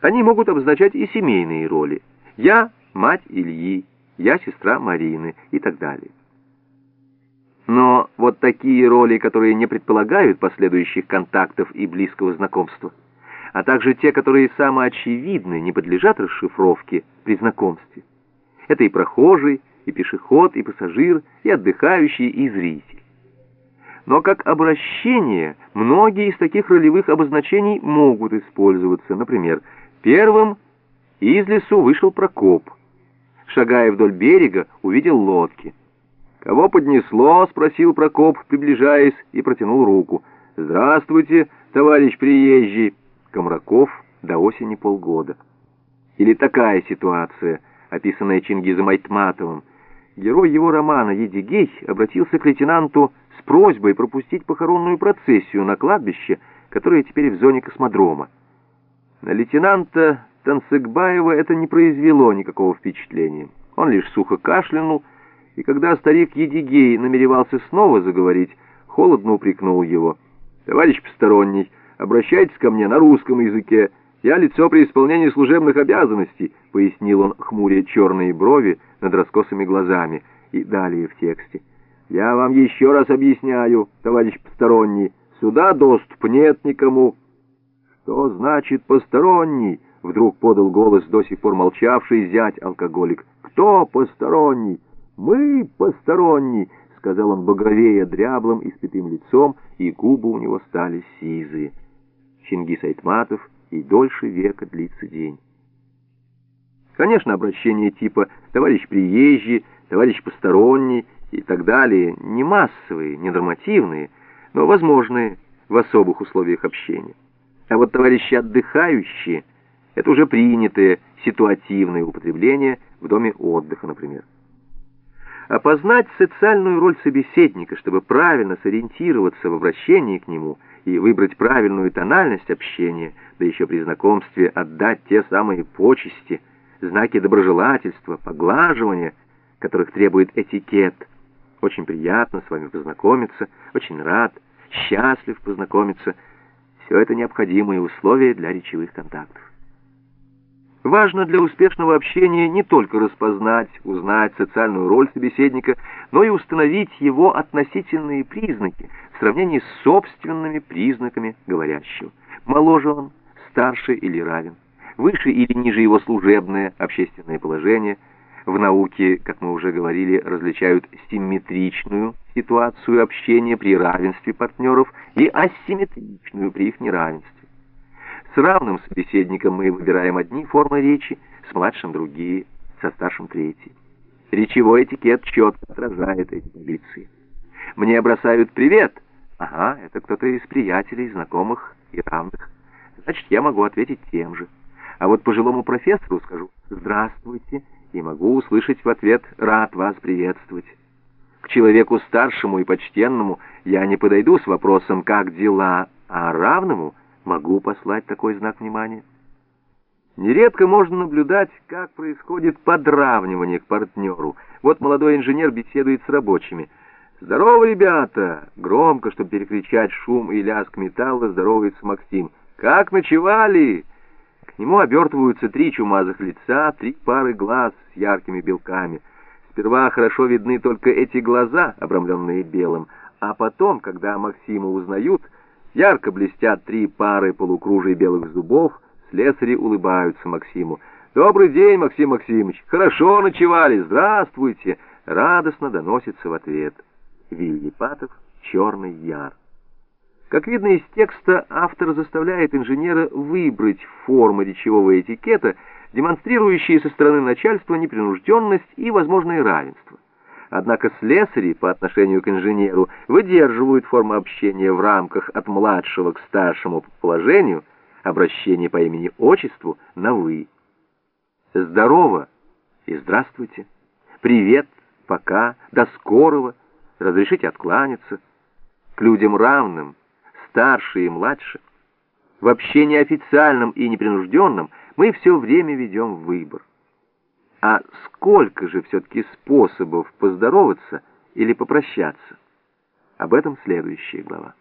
Они могут обозначать и семейные роли. Я – мать Ильи, я – сестра Марины и так далее. Но вот такие роли, которые не предполагают последующих контактов и близкого знакомства, а также те, которые самоочевидны, не подлежат расшифровке при знакомстве. Это и прохожий, и пешеход, и пассажир, и отдыхающий, и зритель. Но как обращение многие из таких ролевых обозначений могут использоваться. Например, первым из лесу вышел Прокоп. Шагая вдоль берега, увидел лодки. «Кого поднесло?» — спросил Прокоп, приближаясь, и протянул руку. «Здравствуйте, товарищ приезжий!» Комраков до осени полгода. Или такая ситуация, описанная Чингизом Айтматовым. Герой его романа «Едигей» обратился к лейтенанту с просьбой пропустить похоронную процессию на кладбище, которое теперь в зоне космодрома. На лейтенанта Тансыгбаева это не произвело никакого впечатления. Он лишь сухо кашлянул, и когда старик Едигей намеревался снова заговорить, холодно упрекнул его. «Товарищ посторонний, обращайтесь ко мне на русском языке. Я лицо при исполнении служебных обязанностей», — пояснил он, хмуря черные брови над раскосыми глазами. И далее в тексте. «Я вам еще раз объясняю, товарищ посторонний, сюда доступ нет никому». «Что значит посторонний?» — вдруг подал голос до сих пор молчавший зять-алкоголик. «Кто посторонний?» «Мы посторонний!» — сказал он багровея дряблым и спитым лицом, и губы у него стали сизые. Чингис Айтматов, и дольше века длится день. Конечно, обращения типа «товарищ приезжий», «товарищ посторонний» и так далее не массовые, не нормативные, но возможные в особых условиях общения. А вот товарищи отдыхающие — это уже принятое ситуативное употребление в доме отдыха, например. Опознать социальную роль собеседника, чтобы правильно сориентироваться в обращении к нему и выбрать правильную тональность общения, да еще при знакомстве отдать те самые почести, знаки доброжелательства, поглаживания, которых требует этикет. Очень приятно с вами познакомиться, очень рад, счастлив познакомиться — все это необходимые условия для речевых контактов. Важно для успешного общения не только распознать, узнать социальную роль собеседника, но и установить его относительные признаки в сравнении с собственными признаками говорящего. Моложе он, старше или равен, выше или ниже его служебное, общественное положение – в науке, как мы уже говорили, различают симметричную ситуацию общения при равенстве партнеров и асимметричную при их неравенстве. С равным собеседником мы выбираем одни формы речи, с младшим другие, со старшим третьи. Речевой этикет четко отражает эти таблицы. Мне бросают «привет». Ага, это кто-то из приятелей, знакомых и равных. Значит, я могу ответить тем же. А вот пожилому профессору скажу «здравствуйте» и могу услышать в ответ «рад вас приветствовать». К человеку старшему и почтенному я не подойду с вопросом «как дела?», а равному могу послать такой знак внимания. Нередко можно наблюдать, как происходит подравнивание к партнеру. Вот молодой инженер беседует с рабочими. «Здорово, ребята!» Громко, чтобы перекричать шум и лязг металла, здоровается Максим. «Как ночевали?» Нему обертываются три чумазых лица, три пары глаз с яркими белками. Сперва хорошо видны только эти глаза, обрамленные белым, а потом, когда Максима узнают, ярко блестят три пары полукружий белых зубов, слесари улыбаются Максиму. «Добрый день, Максим Максимович! Хорошо ночевали! Здравствуйте!» Радостно доносится в ответ. Вильепатов, Черный Яр. Как видно из текста, автор заставляет инженера выбрать формы речевого этикета, демонстрирующие со стороны начальства непринужденность и возможное равенство. Однако слесари по отношению к инженеру выдерживают форму общения в рамках от младшего к старшему по положению, обращение по имени-отчеству на «вы». «Здорово» и «здравствуйте», «привет», «пока», «до скорого», «разрешите откланяться». К людям равным – старше и младше, в общении официальном и непринужденном мы все время ведем выбор. А сколько же все-таки способов поздороваться или попрощаться? Об этом следующая глава.